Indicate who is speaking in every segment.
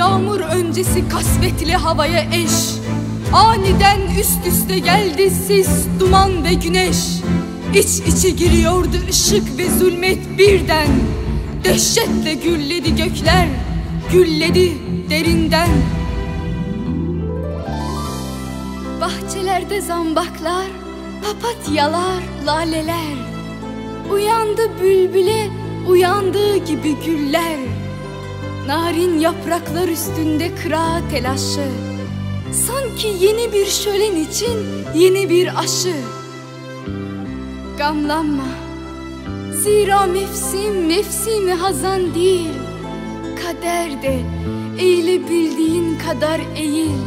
Speaker 1: Yağmur öncesi kasvetli havaya eş. Aniden üst üste geldi sis, duman ve güneş. İç içe giriyordu ışık ve zulmet birden. Dehşetle gülledi gökler, gülledi derinden. Bahçelerde zambaklar, papatyalar, laleler. Uyandı bülbüle, uyandığı gibi güller Narin yapraklar üstünde kıra telaşı Sanki yeni bir şölen için yeni bir aşı. Gamlanma. Zira mevsim mevsimi hazan değil. Kader de eğilebildiğin kadar eğil.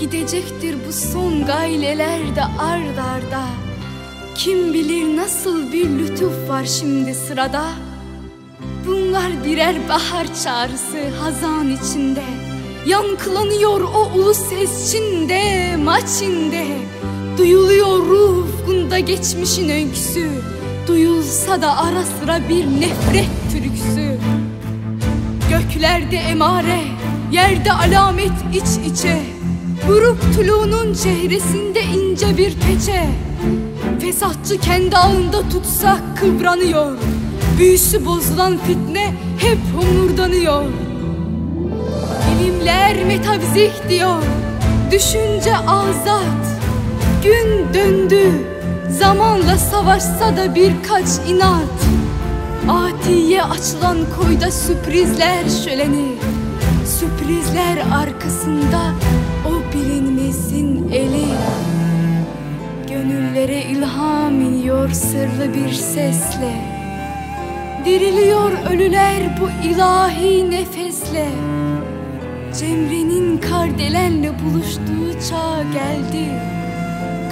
Speaker 1: Gidecektir bu son gayleler de ard arda. Kim bilir nasıl bir lütuf var şimdi sırada Bunlar birer bahar çağrısı hazan içinde. Yankılanıyor o ulu ses Çin'de, maçinde Duyuluyor ruh ufkunda geçmişin öyküsü. Duyulsa da ara sıra bir nefret türküsü. Göklerde emare, yerde alamet iç içe. Grup tuluğunun çehresinde ince bir peçe. Fesatçı kendi ağında tutsak kıvranıyor Büyüsü bozulan fitne hep homurdanıyor. Bilimler metafizik diyor Düşünce azat. Gün döndü Zamanla savaşsa da birkaç inat. Atiye açılan koyda sürprizler şöleni Sürprizler arkasında o bilinmezin eli. Gönüllere ilham iniyor sırlı bir sesle Diriliyor ölüler bu ilahi nefesle. Cemre'nin kardelenle buluştuğu çağ geldi.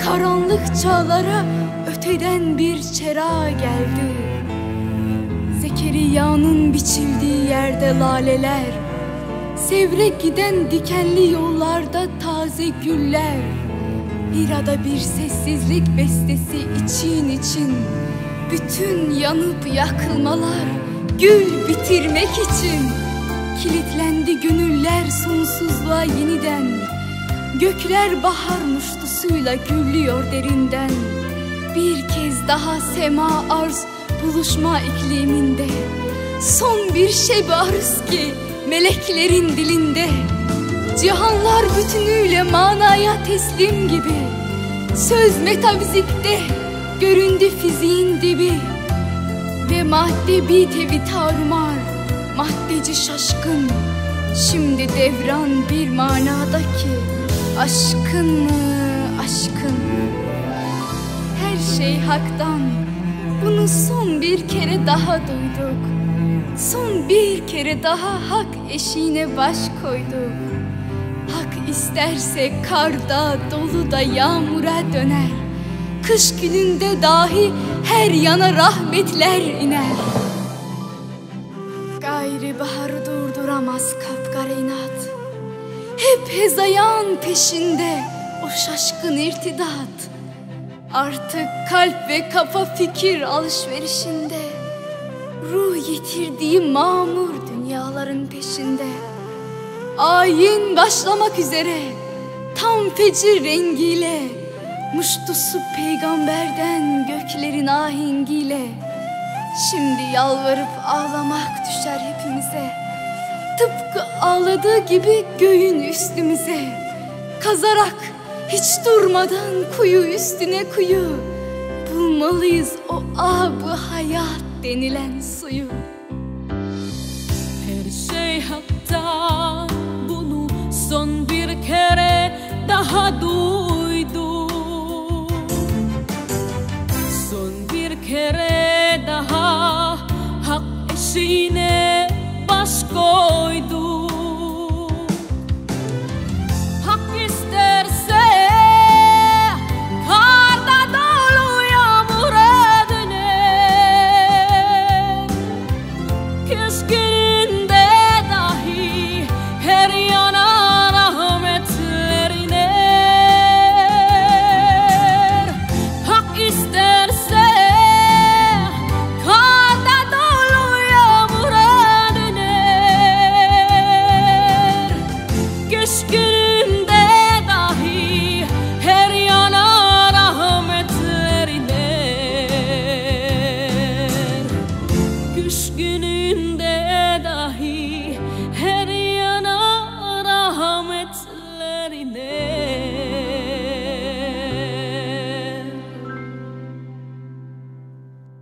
Speaker 1: Karanlık çağlara öteden bir çera geldi. Zekeriya'nın biçildiği yerde laleler. Sevre giden dikenli yollarda taze güller. Bir ada bir sessizlik bestesi için için Bütün yanıp yakılmalar gül bitirmek için. Kilitlendi gönüller sonsuzluğa yeniden. Gökler bahar muştusuyla gürlüyor derinden. Bir kez daha sema arz buluşma ikliminde. Son bir şey arız ki meleklerin dilinde. Cihanlar bütünüyle manaya teslim gibi. Söz metafizikte göründü fiziğin dibi Ve madde bir tevi tarumar Maddeci şaşkın. Şimdi devran bir manadaki Aşkın mı aşkın? Her şey haktan Bunu son bir kere daha duyduk. Son bir kere daha hak eşiğine baş koyduk. Hak isterse karda doluda yağmura döner Kış gününde dahi her yana rahmetler iner. Gayri baharı durduramaz kapkara inat. Hep hezayan peşinde o şaşkın irtidat. Artık kalp ve kafa fikir alışverişinde. Ruh yitirdiği mamur dünyaların peşinde. Ayin başlamak üzere tam fecir rengiyle Muştusu peygamberden göklerin ahengiyle Şimdi yalvarıp ağlamak düşer hepimize. Tıpkı ağladığı gibi göğün üstümüze. Kazarak hiç durmadan kuyu üstüne kuyu. Bulmalıyız o abı hayat denilen suyu.
Speaker 2: Her şey hatta bunu son bir kere daha duydum eşiğine baş